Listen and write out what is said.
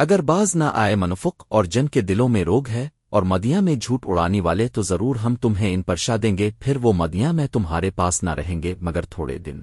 اگر باز نہ آئے منفق اور جن کے دلوں میں روگ ہے اور مدیاں میں جھوٹ اڑانی والے تو ضرور ہم تمہیں ان پرشا دیں گے، پھر وہ مدیاں میں تمہارے پاس نہ رہیں گے مگر تھوڑے دن۔